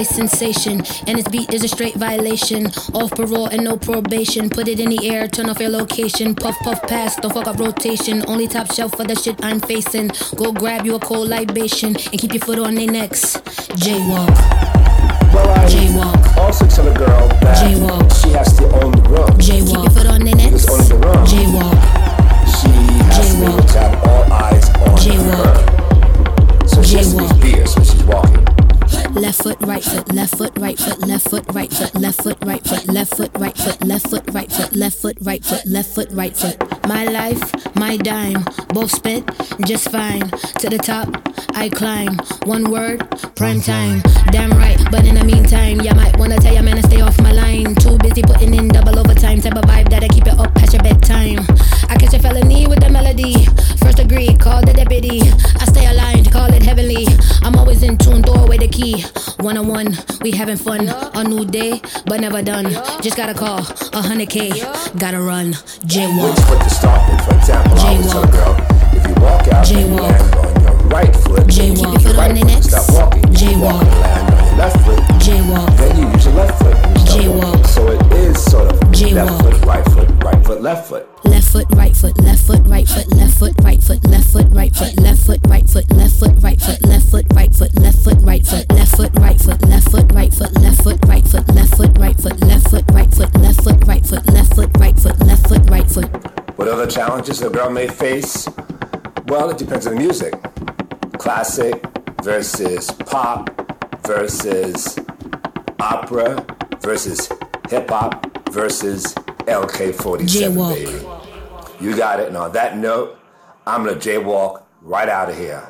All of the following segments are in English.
ice sensation. And its beat is a straight violation. Off parole and no probation. Put it in the air, turn off your location. Puff, puff, pass, don't fuck up rotation. Only top shelf for the shit I'm facing. Go grab you a cold libation and keep your foot on their necks. Jaywalk. Well, I Jaywalk. also tell a girl that Jaywalk. she has to own Left foot, right foot, left foot, right foot, left foot, right foot, left foot, right foot, left foot, right foot, left foot, right foot, left foot, right foot, left foot, right foot. My life, my dime, both spent just fine. To the top, I climb. One word, prime time. Damn right, but in the meantime, you might wanna tell your man to stay off my line. Too busy putting key. One on one, we having fun. A new day, but never done. Just gotta call, a hundred K. Gotta run, jaywalk. Which foot to start with? For example, I a Jaywalk. girl, if you walk out and you land on your right foot, Jaywalk. keep your foot right on the necks. stop walking. Jaywalk. walk and land on your left foot, Jaywalk. then you use your left foot and you start Jaywalk. walking. So it is sort of left Jaywalk. foot, right foot, right foot, left foot. Left foot, right foot, left foot, right foot, left other a girl may face? Well, it depends on the music. Classic versus pop versus opera versus hip hop versus Leikeli47, Jaywalk. baby. You got it. And on that note, I'm gonna jaywalk right out of here.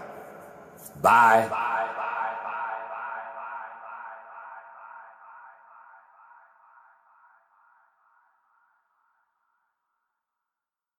Bye.